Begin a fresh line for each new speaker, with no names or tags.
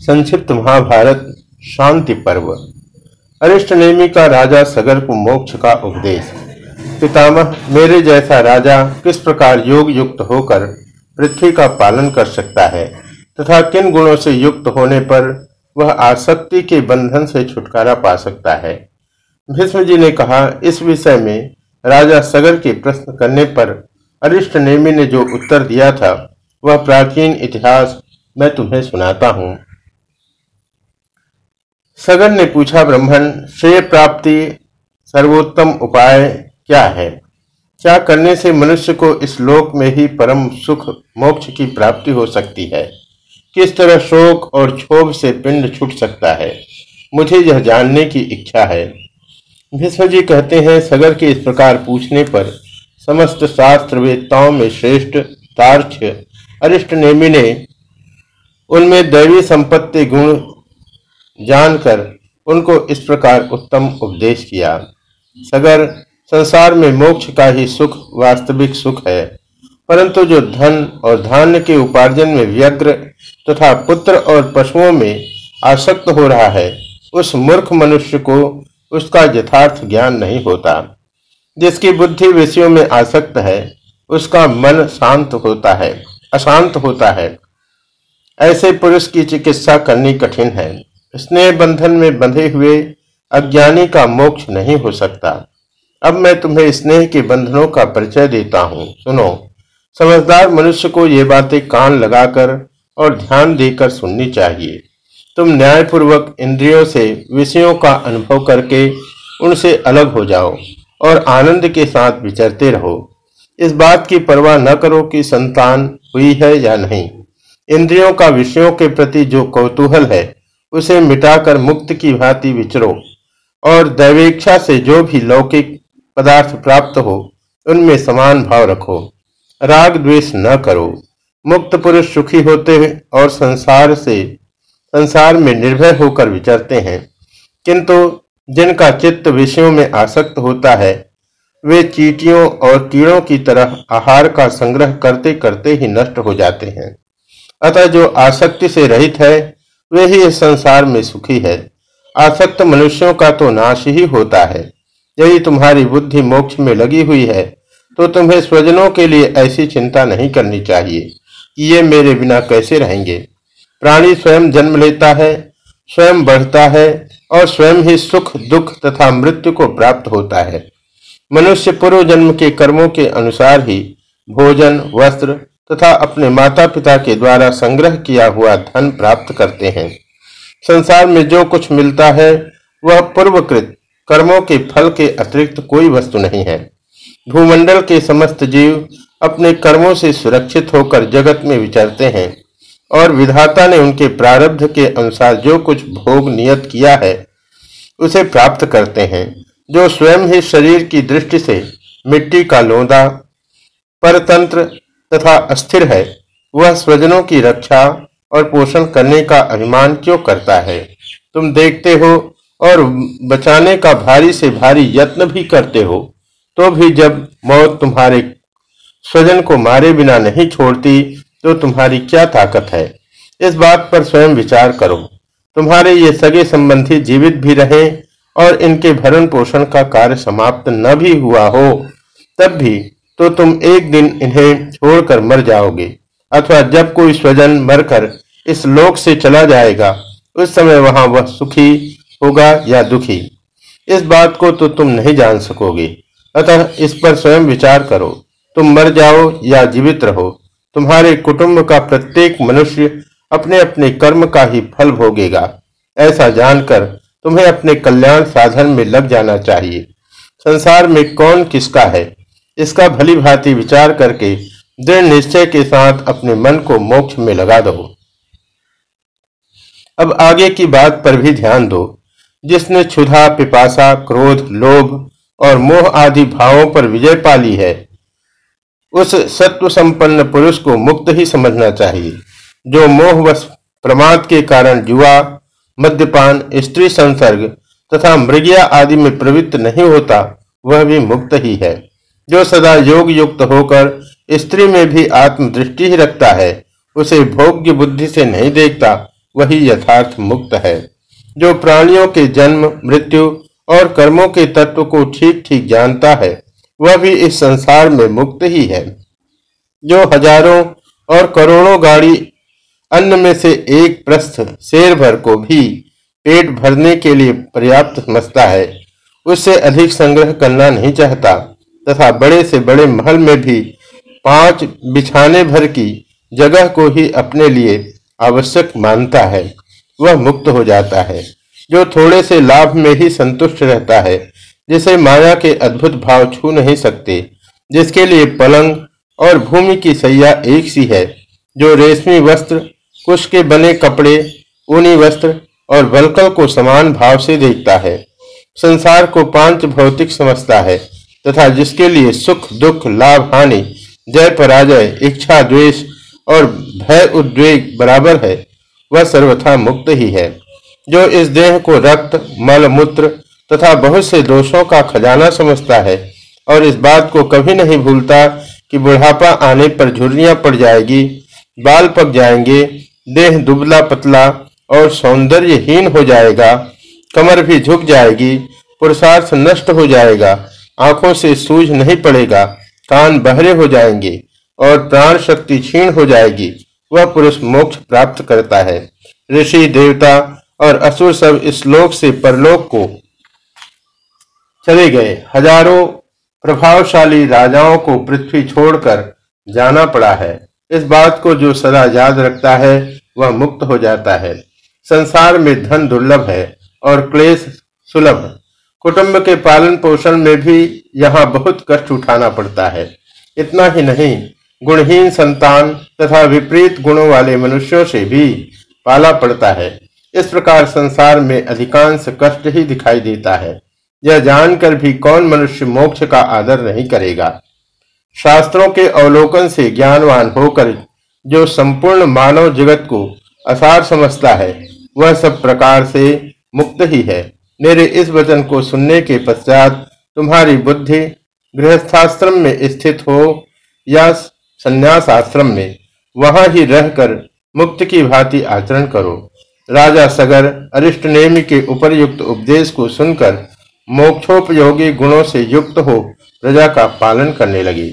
संक्षिप्त महाभारत, शांति पर्व। अरिष्ट नेमी का राजा सगर को मोक्ष का उपदेश। पितामह, मेरे जैसा राजा किस प्रकार योग युक्त होकर पृथ्वी का पालन कर सकता है? तथा किन गुणों से युक्त होने पर वह आसक्ति के बंधन से छुटकारा पा सकता है? भीष्म जी ने कहा, इस विषय में राजा सगर के प्रश्न करने पर अरिष्ट नेमी ने जो उत्तर दिया था, वह प्राचीन इतिहास मैं तुम्हें सुनाता हूँ। सगर ने पूछा, ब्राह्मण, श्रेय प्राप्ति सर्वोत्तम उपाय क्या है? क्या करने से मनुष्य को इस लोक में ही परम सुख मोक्ष की प्राप्ति हो सकती है? किस तरह शोक और क्षोभ से पिंड छूट सकता है? मुझे यह जानने की इच्छा है। भीष्म जी कहते हैं, सगर के इस प्रकार पूछने पर समस्त शास्त्र वेदताओं में श्रेष्ठ तार्थ अरिष्ट नेमी ने उनमें दैवी संपत्ति गुण जानकर उनको इस प्रकार उत्तम उपदेश किया। सगर संसार में मोक्ष का ही सुख वास्तविक सुख है, परंतु जो धन और धान्य के उपार्जन में व्यग्र तथा पुत्र और पशुओं में आसक्त हो रहा है, उस मूर्ख मनुष्य को उसका यथार्थ ज्ञान नहीं होता। जिसकी बुद्धि विषयों में आसक्त है, उसका मन शांत होता है, अशांत होता है। ऐसे पुरुष की चिकित्सा करनी कठिन है। स्नेह बंधन में बंधे हुए अज्ञानी का मोक्ष नहीं हो सकता। अब मैं तुम्हें स्नेह के बंधनों का परिचय देता हूँ। सुनो। समझदार मनुष्य को ये बातें कान लगाकर और ध्यान देकर सुननी चाहिए। तुम न्यायपूर्वक इंद्रियों से विषयों का अनुभव करके उनसे अलग हो जाओ और आनंद के साथ विचरते रहो। इस बात की परवाह न करो कि संतान हुई है या नहीं। इंद्रियों का विषयों के प्रति जो कौतूहल है उसे मिटाकर मुक्त की भांति विचरो, और दैवेक्षा से जो भी लौकिक पदार्थ प्राप्त हो, उनमें समान भाव रखो। राग द्वेष न करो। मुक्त पुरुष सुखी होते हैं और संसार से, संसार में निर्भय होकर विचरते हैं। किंतु जिनका चित्त विषयों में आसक्त होता है, वे चीटियों और कीड़ों की तरह आहार का संग्रह करते करते ही नष्ट हो जाते हैं। अतः जो आसक्ति से रहित है वे ही इस संसार में सुखी है। आसक्त मनुष्यों का तो नाश ही होता है। यदि तुम्हारी बुद्धि मोक्ष में लगी हुई है तो तुम्हें स्वजनों के लिए ऐसी चिंता नहीं करनी चाहिए ये मेरे बिना कैसे रहेंगे। प्राणी स्वयं जन्म लेता है, स्वयं बढ़ता है, और स्वयं ही सुख, दुख तथा मृत्यु को प्राप्त होता है। मनुष्य पूर्व जन्म के कर्मों के अनुसार ही भोजन, वस्त्र तथा अपने माता पिता के द्वारा संग्रह किया हुआ धन प्राप्त करते हैं। संसार में जो कुछ मिलता है, वह पूर्वकृत कर्मों के फल के अतिरिक्त कोई वस्तु नहीं है। भूमंडल के समस्त जीव अपने कर्मों से सुरक्षित होकर जगत में विचरते हैं और विधाता ने उनके प्रारब्ध के अनुसार जो कुछ भोग नियत किया है, उसे प्राप्त करते हैं। जो स्वयं ही शरीर की दृष्टि से मिट्टी का लोंदा, परतंत्र तथा अस्थिर है, वह स्वजनों की रक्षा और पोषण करने का अभिमान क्यों करता है? तुम देखते हो और बचाने का भारी से भारी यत्न भी करते हो तो भी जब मौत तुम्हारे स्वजन को मारे बिना नहीं छोड़ती तो तुम्हारी क्या ताकत है? इस बात पर स्वयं विचार करो। तुम्हारे ये सगे संबंधी जीवित भी रहे और इनके भरण पोषण का कार्य समाप्त न भी हुआ हो, तब भी तो तुम एक दिन इन्हें छोड़कर मर जाओगे, अथवा जब कोई स्वजन मरकर इस लोक से चला जाएगा, उस समय वहाँ वह सुखी होगा या दुखी। इस बात को तो तुम नहीं जान सकोगे। अतः इस पर स्वयं विचार करो। तुम मर जाओ या जीवित रहो। तुम्हारे कुटुंब का प्रत्येक मनुष्य अपने अपने कर्म का ही फल भोगेगा। ऐसा जानकर तुम्हें अपने कल्याण साधन में लग जाना चाहिए। संसार में कौन किसका है? इसका भली भांति विचार करके दृढ़ निश्चय के साथ अपने मन को मोक्ष में लगा दो। अब आगे की बात पर भी ध्यान दो, जिसने क्षुधा, पिपासा, क्रोध, लोभ और मोह आदि भावों पर विजय पा ली है, उस सत्व संपन्न पुरुष को मुक्त ही समझना चाहिए, जो मोहवश प्रमाद के कारण जुआ, मद्यपान, स्त्री संसर्ग तथा मृगिया आदि में प्रवृत्त नहीं होता, वह भी मुक्त ही है। जो सदा योग युक्त होकर स्त्री में भी आत्मदृष्टि ही रखता है, उसे भोग्य बुद्धि से नहीं देखता, वही यथार्थ मुक्त है। जो प्राणियों के जन्म, मृत्यु और कर्मों के तत्व को ठीक ठीक जानता है, वह भी इस संसार में मुक्त ही है। जो हज़ारों और करोड़ों गाड़ी अन्न में से एक प्रस्थ शेर भर को भी पेट भरने के लिए पर्याप्त समझता है, उससे अधिक संग्रह करना नहीं चाहता। तथा बड़े से बड़े महल में भी पाँच बिछाने भर की जगह को ही अपने लिए आवश्यक मानता है। वह मुक्त हो जाता है, जो थोड़े से लाभ में ही संतुष्ट रहता है, जिसे माया के अद्भुत भाव छू नहीं सकते, जिसके लिए पलंग और भूमि की सैया एक सी है, जो रेशमी वस्त्र, कुश के बने कपड़े, ऊनी वस्त्र और वलकल को समान भाव से देखता है। संसार को पाँच भौतिक समझता है तथा जिसके लिए सुख, दुख, लाभ, हानि, जय पराजय, इच्छा, द्वेष और भय उद्वेग बराबर है, वह सर्वथा मुक्त ही है। जो इस देह को रक्त, मल, मूत्र तथा बहुत से दोषों का खजाना समझता है और इस बात को कभी नहीं भूलता कि बुढ़ापा आने पर झुर्रियाँ पड़ जाएगी, बाल पक जाएँगे, देह दुबला पतला और सौंदर्यहीन हो जाएगा, कमर भी झुक जाएगी, पुरुषार्थ नष्ट हो जाएगा आँखों से सूझ नहीं पड़ेगा, कान बहरे हो जाएँगे और प्राण शक्ति क्षीण हो जाएगी। वह पुरुष मोक्ष प्राप्त करता है। ऋषि, देवता और असुर सब इस लोक से परलोक को चले गए। हज़ारों प्रभावशाली राजाओं को पृथ्वी छोड़कर जाना पड़ा है। इस बात को जो सदा याद रखता है, वह मुक्त हो जाता है। संसार में धन दुर्लभ है और क्लेश सुलभ। कुटुंब के पालन पोषण में भी यहाँ बहुत कष्ट उठाना पड़ता है। इतना ही नहीं, गुणहीन संतान तथा विपरीत गुणों वाले मनुष्यों से भी पाला पड़ता है। इस प्रकार संसार में अधिकांश कष्ट ही दिखाई देता है। यह जानकर भी कौन मनुष्य मोक्ष का आदर नहीं करेगा? शास्त्रों के अवलोकन से ज्ञानवान होकर जो संपूर्ण मानव जगत को असार समझता है, वह सब प्रकार से मुक्त ही है। मेरे इस वचन को सुनने के पश्चात तुम्हारी बुद्धि गृहस्थाश्रम में स्थित हो या संन्यास आश्रम में, वहाँ ही रहकर मुक्त की भांति आचरण करो। राजा सगर अरिष्ट नेमी के उपरयुक्त उपदेश को सुनकर मोक्षोपयोगी गुणों से युक्त हो प्रजा का पालन करने लगे।